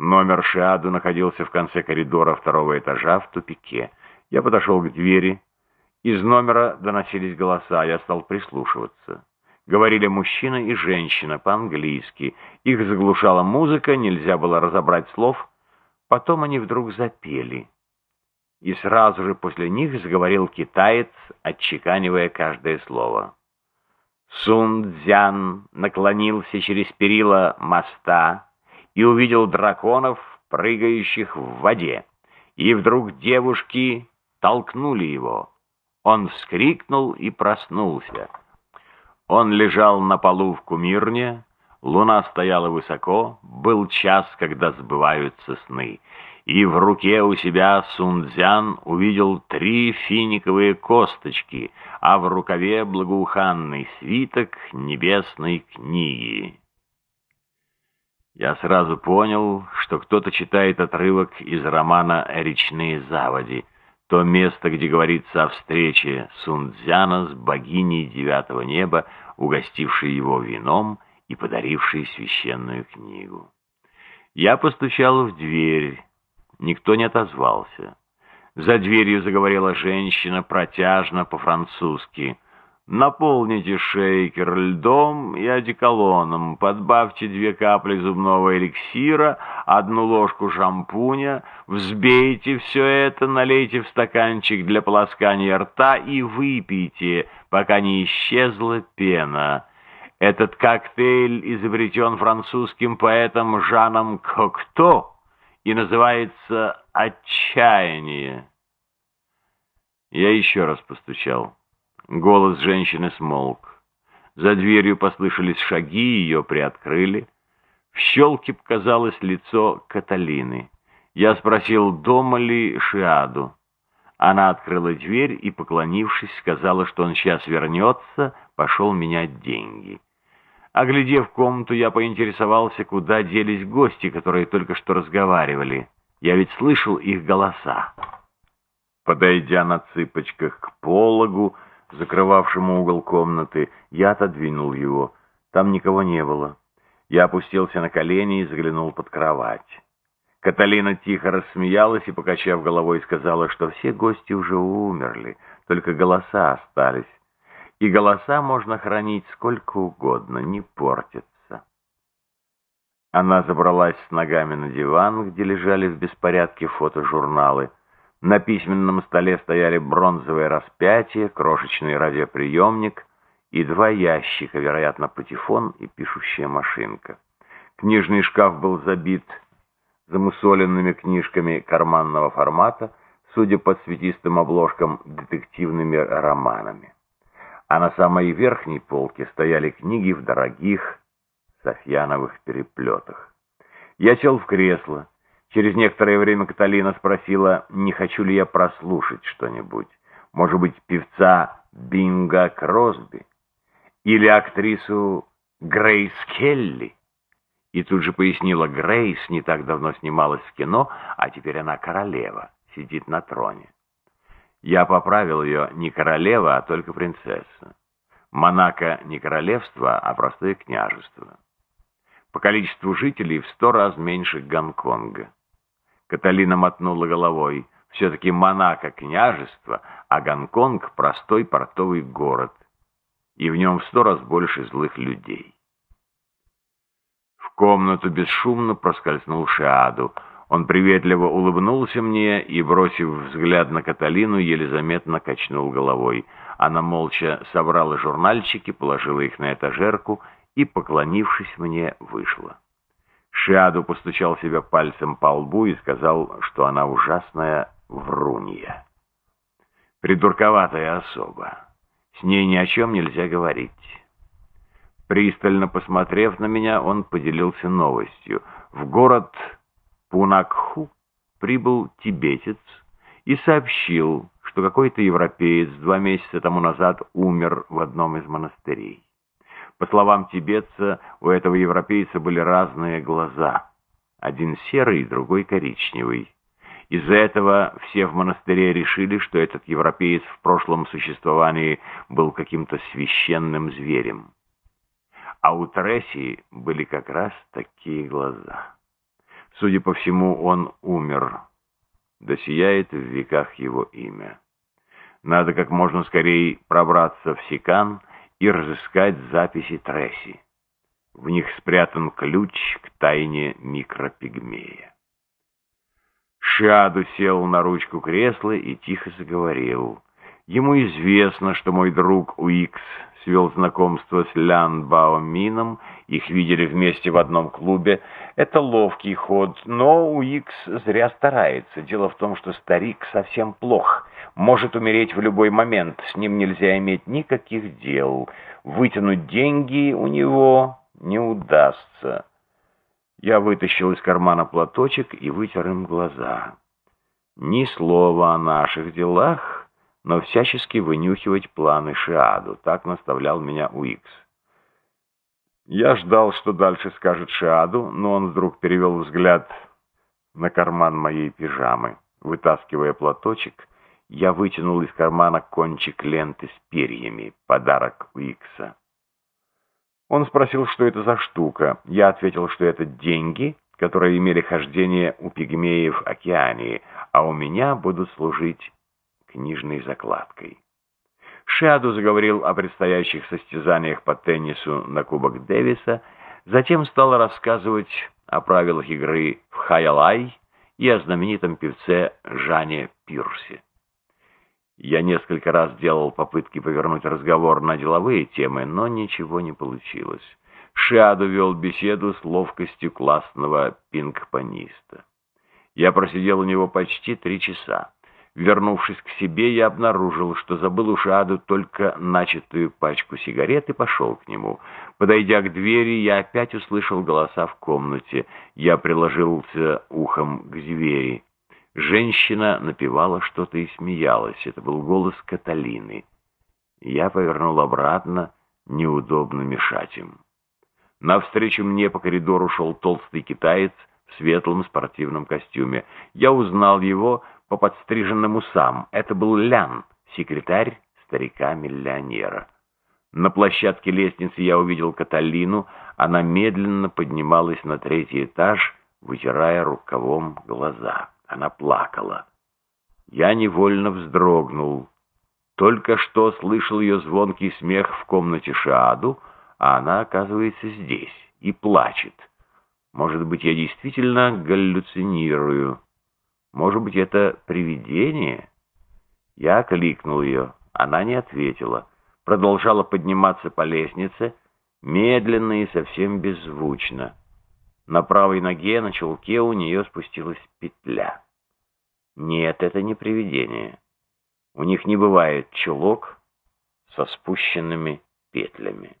Номер Шиаду находился в конце коридора второго этажа в тупике. Я подошел к двери. Из номера доносились голоса, я стал прислушиваться. Говорили мужчина и женщина по-английски. Их заглушала музыка, нельзя было разобрать слов. Потом они вдруг запели. И сразу же после них заговорил китаец, отчеканивая каждое слово. Сун Цзян наклонился через перила моста, и увидел драконов, прыгающих в воде. И вдруг девушки толкнули его. Он вскрикнул и проснулся. Он лежал на полу в кумирне, луна стояла высоко, был час, когда сбываются сны. И в руке у себя Сунцзян увидел три финиковые косточки, а в рукаве благоуханный свиток небесной книги. Я сразу понял, что кто-то читает отрывок из романа «Речные заводи», то место, где говорится о встрече Сунцзяна с богиней девятого неба, угостившей его вином и подарившей священную книгу. Я постучал в дверь, никто не отозвался. За дверью заговорила женщина протяжно по-французски — Наполните шейкер льдом и одеколоном, подбавьте две капли зубного эликсира, одну ложку шампуня, взбейте все это, налейте в стаканчик для полоскания рта и выпейте, пока не исчезла пена. Этот коктейль изобретен французским поэтом Жаном Кокто и называется «Отчаяние». Я еще раз постучал. Голос женщины смолк. За дверью послышались шаги, ее приоткрыли. В щелке показалось лицо Каталины. Я спросил, дома ли Шиаду. Она открыла дверь и, поклонившись, сказала, что он сейчас вернется, пошел менять деньги. Оглядев комнату, я поинтересовался, куда делись гости, которые только что разговаривали. Я ведь слышал их голоса. Подойдя на цыпочках к пологу, закрывавшему угол комнаты. Я отодвинул его. Там никого не было. Я опустился на колени и заглянул под кровать. Каталина тихо рассмеялась и, покачав головой, сказала, что все гости уже умерли, только голоса остались. И голоса можно хранить сколько угодно, не портятся. Она забралась с ногами на диван, где лежали в беспорядке фотожурналы. На письменном столе стояли бронзовое распятие, крошечный радиоприемник и два ящика, вероятно, патефон и пишущая машинка. Книжный шкаф был забит замусоленными книжками карманного формата, судя по цветистым обложкам, детективными романами. А на самой верхней полке стояли книги в дорогих софьяновых переплетах. Я сел в кресло, Через некоторое время Каталина спросила, не хочу ли я прослушать что-нибудь. Может быть, певца Бинга Кросби? Или актрису Грейс Келли? И тут же пояснила, Грейс не так давно снималась в кино, а теперь она королева, сидит на троне. Я поправил ее не королева, а только принцесса. Монако не королевство, а простое княжество. По количеству жителей в сто раз меньше Гонконга. Каталина мотнула головой. Все-таки Монако — княжество, а Гонконг — простой портовый город. И в нем в сто раз больше злых людей. В комнату бесшумно проскользнул Шиаду. Он приветливо улыбнулся мне и, бросив взгляд на Каталину, еле заметно качнул головой. Она молча собрала журнальчики, положила их на этажерку и, поклонившись мне, вышла. Шиаду постучал себя пальцем по лбу и сказал, что она ужасная врунья. Придурковатая особа. С ней ни о чем нельзя говорить. Пристально посмотрев на меня, он поделился новостью. В город Пунакху прибыл тибетец и сообщил, что какой-то европеец два месяца тому назад умер в одном из монастырей. По словам тибетца, у этого европейца были разные глаза. Один серый, другой коричневый. Из-за этого все в монастыре решили, что этот европеец в прошлом существовании был каким-то священным зверем. А у Треси были как раз такие глаза. Судя по всему, он умер. Да сияет в веках его имя. Надо как можно скорее пробраться в Сикан и разыскать записи Тресси. В них спрятан ключ к тайне микропигмея. Шаду сел на ручку кресла и тихо заговорил. Ему известно, что мой друг Уикс свел знакомство с Лян Баомином, их видели вместе в одном клубе. Это ловкий ход, но Уикс зря старается. Дело в том, что старик совсем плох, может умереть в любой момент, с ним нельзя иметь никаких дел. Вытянуть деньги у него не удастся. Я вытащил из кармана платочек и вытер им глаза. Ни слова о наших делах, но всячески вынюхивать планы Шиаду. Так наставлял меня Уикс. Я ждал, что дальше скажет Шиаду, но он вдруг перевел взгляд на карман моей пижамы. Вытаскивая платочек, я вытянул из кармана кончик ленты с перьями, подарок Уикса. Он спросил, что это за штука. Я ответил, что это деньги, которые имели хождение у пигмеев Океании, а у меня будут служить книжной закладкой. Шаду заговорил о предстоящих состязаниях по теннису на Кубок Дэвиса, затем стал рассказывать о правилах игры в Хайалай и о знаменитом певце Жане Пирсе. Я несколько раз делал попытки повернуть разговор на деловые темы, но ничего не получилось. Шиаду вел беседу с ловкостью классного пинг-пониста. Я просидел у него почти три часа. Вернувшись к себе, я обнаружил, что забыл у Шиаду только начатую пачку сигарет и пошел к нему. Подойдя к двери, я опять услышал голоса в комнате. Я приложился ухом к двери. Женщина напевала что-то и смеялась. Это был голос Каталины. Я повернул обратно, неудобно мешать им. Навстречу мне по коридору шел толстый китаец в светлом спортивном костюме. Я узнал его по подстриженным усам. Это был Лян, секретарь старика-миллионера. На площадке лестницы я увидел Каталину. Она медленно поднималась на третий этаж, вытирая рукавом глаза. Она плакала. Я невольно вздрогнул. Только что слышал ее звонкий смех в комнате Шааду, а она, оказывается, здесь и плачет. Может быть, я действительно галлюцинирую. Может быть, это привидение? Я кликнул ее. Она не ответила. Продолжала подниматься по лестнице, медленно и совсем беззвучно. На правой ноге на чулке у нее спустилась петля. Нет, это не привидение. У них не бывает чулок со спущенными петлями.